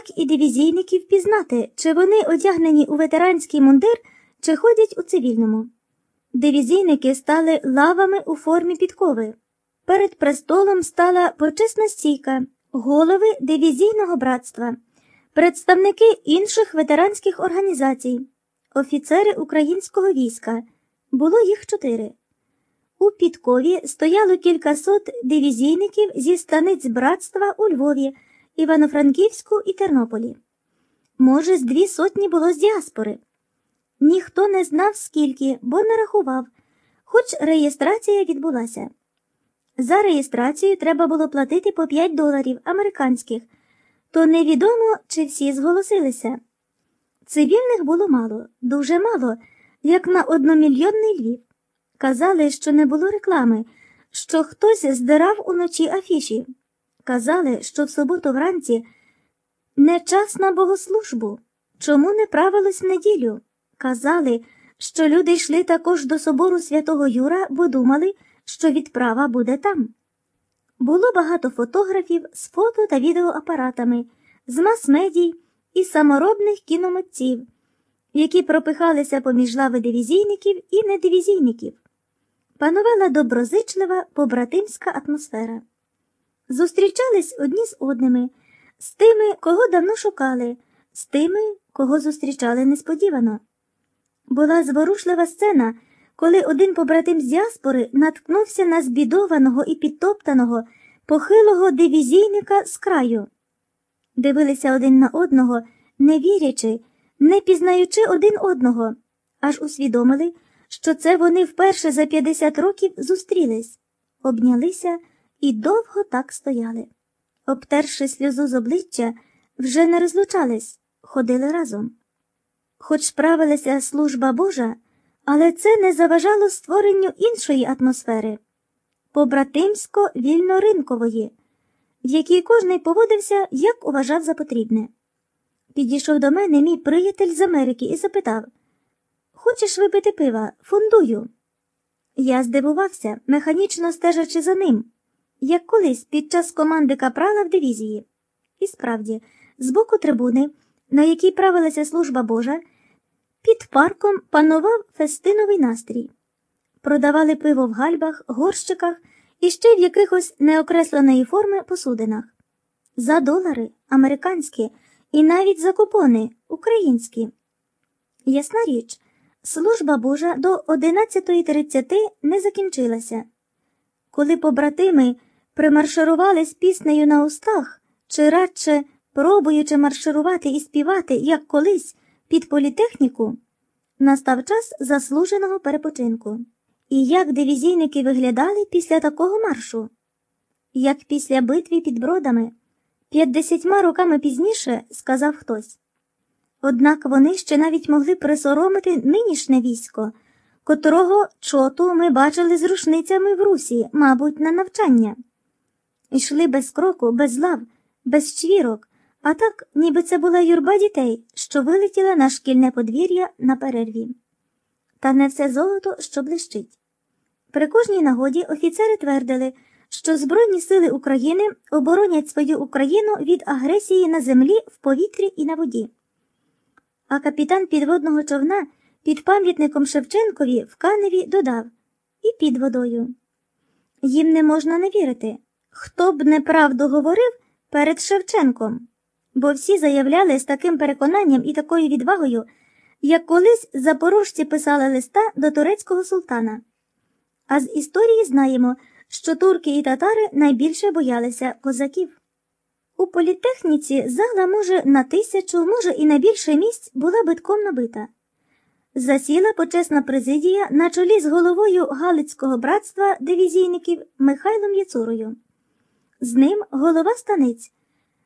так і дивізійників пізнати, чи вони одягнені у ветеранський мундир, чи ходять у цивільному. Дивізійники стали лавами у формі підкови. Перед престолом стала почесна стійка, голови дивізійного братства, представники інших ветеранських організацій, офіцери українського війська. Було їх чотири. У підкові стояло кількасот дивізійників зі станиць братства у Львові, Івано-Франківську і Тернополі. Може, з дві сотні було з діаспори. Ніхто не знав, скільки, бо не рахував, хоч реєстрація відбулася. За реєстрацію треба було платити по 5 доларів американських, то невідомо, чи всі зголосилися. Цивільних було мало, дуже мало, як на одномільйонний Львів. Казали, що не було реклами, що хтось здирав уночі афіші. Казали, що в суботу вранці не час на богослужбу, чому не правилось в неділю. Казали, що люди йшли також до собору святого Юра, бо думали, що відправа буде там. Було багато фотографів з фото та відеоапаратами, з мас-медій і саморобних кіномитців, які пропихалися поміж лави дивізійників і недивізійників. Панувала доброзичлива побратимська атмосфера. Зустрічались одні з одними, з тими, кого давно шукали, з тими, кого зустрічали несподівано. Була зворушлива сцена, коли один побратим з діаспори наткнувся на збідованого і підтоптаного, похилого дивізійника з краю. Дивилися один на одного, не вірячи, не пізнаючи один одного, аж усвідомили, що це вони вперше за 50 років зустрілись, обнялися і довго так стояли. Обтерши сльозу з обличчя, вже не розлучались, ходили разом. Хоч справилася служба Божа, але це не заважало створенню іншої атмосфери побратимсько вільноринкової, в якій кожний поводився, як уважав за потрібне. Підійшов до мене мій приятель з Америки і запитав Хочеш випити пива? Фундую. Я здивувався, механічно стежачи за ним, як колись під час команди капрала в дивізії. І справді, з боку трибуни, на якій правилася служба Божа, під парком панував фестиновий настрій. Продавали пиво в гальбах, горщиках і ще в якихось неокресленої форми посудинах. За долари, американські і навіть за купони українські. Ясна річ, служба Божа до 11.30 не закінчилася. Коли побратими примарширували з піснею на устах, чи радше пробуючи марширувати і співати, як колись, під політехніку, настав час заслуженого перепочинку. І як дивізійники виглядали після такого маршу, як після битви під бродами, п'ятдесятьма роками пізніше, сказав хтось. Однак вони ще навіть могли присоромити нинішнє військо, котрого чоту ми бачили з рушницями в русі, мабуть, на навчання. Йшли без кроку, без лав, без чвірок, а так, ніби це була юрба дітей, що вилетіла на шкільне подвір'я на перерві. Та не все золото, що блищить. При кожній нагоді офіцери твердили, що Збройні сили України оборонять свою Україну від агресії на землі, в повітрі і на воді. А капітан підводного човна під пам'ятником Шевченкові в Каневі додав і під водою. Їм не можна не вірити, хто б неправду говорив перед Шевченком, бо всі заявляли з таким переконанням і такою відвагою, як колись запорожці писали листа до турецького султана. А з історії знаємо, що турки і татари найбільше боялися козаків. У політехніці зала, може, на тисячу, може, і на більше місць була битком набита. Засіла почесна президія на чолі з головою Галицького братства дивізійників Михайлом Яцурою. З ним голова станиць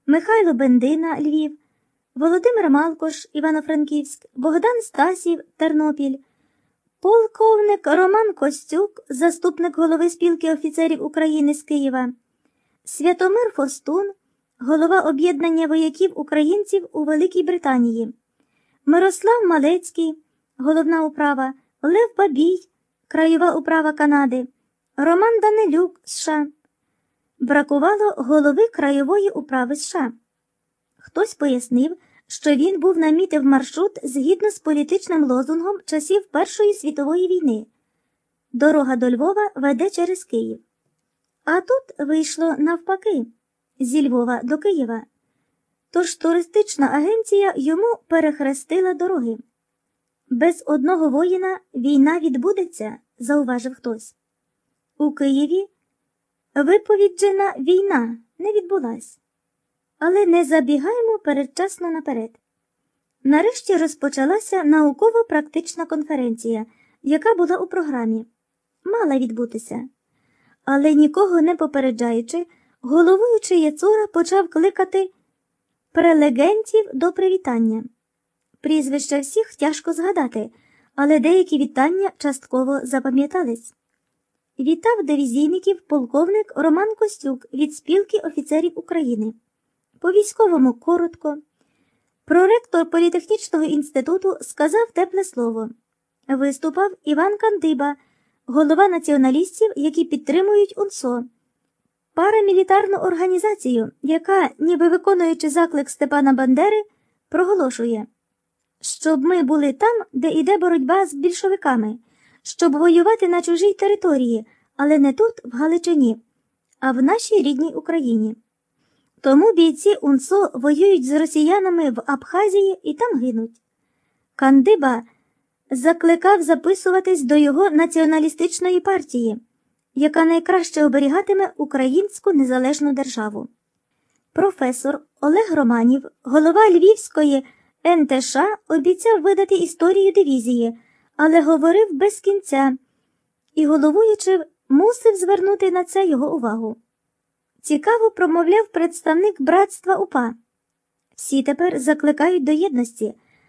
Михайло Бендина Львів, Володимир Малкош Івано-Франківськ, Богдан Стасів Тернопіль. Полковник Роман Костюк, заступник голови спілки офіцерів України з Києва, Святомир Фостун, голова об'єднання вояків українців у Великій Британії, Мирослав Малецький, головна управа, Лев Бабій, краєва управа Канади, Роман Данилюк США. Бракувало голови краєвої управи США. хтось пояснив, що він був намітив маршрут згідно з політичним лозунгом часів Першої світової війни. Дорога до Львова веде через Київ. А тут вийшло навпаки зі Львова до Києва. Тож туристична агенція йому перехрестила дороги. Без одного воїна війна відбудеться, зауважив хтось. У Києві виповіджена війна не відбулась. Але не забігаймо передчасно наперед. Нарешті розпочалася науково-практична конференція, яка була у програмі. Мала відбутися. Але нікого не попереджаючи, головуючий Яцура почав кликати прелегентів до привітання. Прізвища всіх тяжко згадати, але деякі вітання частково запам'ятались. Вітав дивізійників полковник Роман Костюк від спілки офіцерів України. По військовому коротко. Проректор політехнічного інституту сказав тепле слово. Виступав Іван Кандиба, голова націоналістів, які підтримують УНСО, парамілітарну організацію, яка, ніби виконуючи заклик Степана Бандери, проголошує, щоб ми були там, де йде боротьба з більшовиками, щоб воювати на чужій території, але не тут, в Галичині, а в нашій рідній Україні. Тому бійці УНСО воюють з росіянами в Абхазії і там гинуть. Кандиба закликав записуватись до його націоналістичної партії, яка найкраще оберігатиме українську незалежну державу. Професор Олег Романів, голова Львівської НТШ, обіцяв видати історію дивізії, але говорив без кінця, і головуючи мусив звернути на це його увагу. Цікаво промовляв представник братства УПА. Всі тепер закликають до єдності,